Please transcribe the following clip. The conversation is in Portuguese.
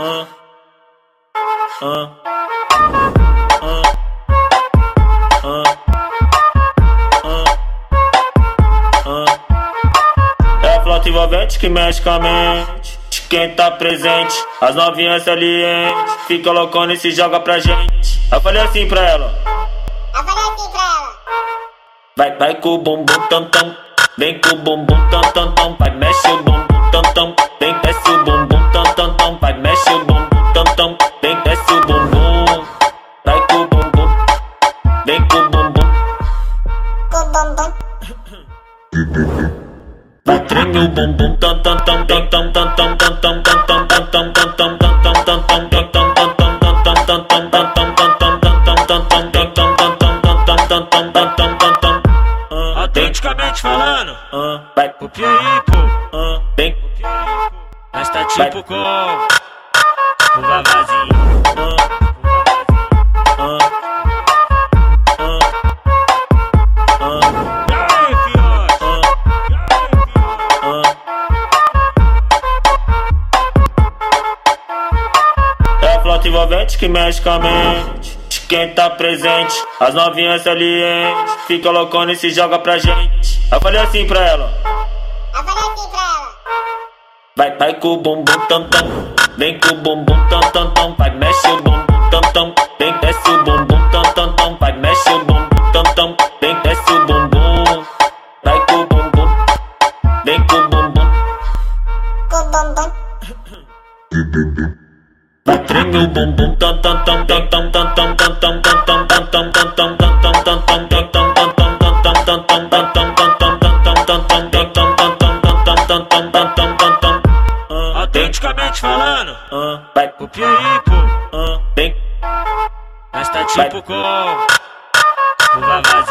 É a flota envolvente que mexe com a mente de quem tá presente, as novinhas salientes Fica loucona e se joga pra gente. Eu falei assim pra ela Eu falei assim pra ela. Vai, vai com o bumbum tam tam Vem com o bumbum tam tam tam Vai, mexe o bumbum tam tam, vem desce o bumbum, tam tam tam, vai mexe o bumbum, tam tam, vem desce o bumbum, vai com o bumbum, vem com o bumbum, com o bumbum. Vai treme o bumbum, tam tam tam tam tam tam tam tam tam tam tam tam tam tam Autenticamente falando, vai pro pio Tipo com o Vavazinho. É flota envolvente que mexe com a mente. Quem tá presente, as novinhas salientes. Fica loucona e se joga pra gente. Eu falei assim pra ela. Eu falei assim pra ela. Vai vai com o bumbum tam tam Vem com o bumbum tam tam tam Vai mexe o bumbum tam tam Vem desce o bumbum tam tam tam Vai mexe o bumbum tam tam Vem desce o bumbum Vai com o bumbum Vem com o bumbum Com o bumbum Vai treme o bumbum tam tam tam tam tam tam tam tam tam tam tam tam tam tam tam tam tam tam ah, Autenticamente falando, ah, vai, aí, pô. ah, vem, Mas tá tipo com o Vavazinho.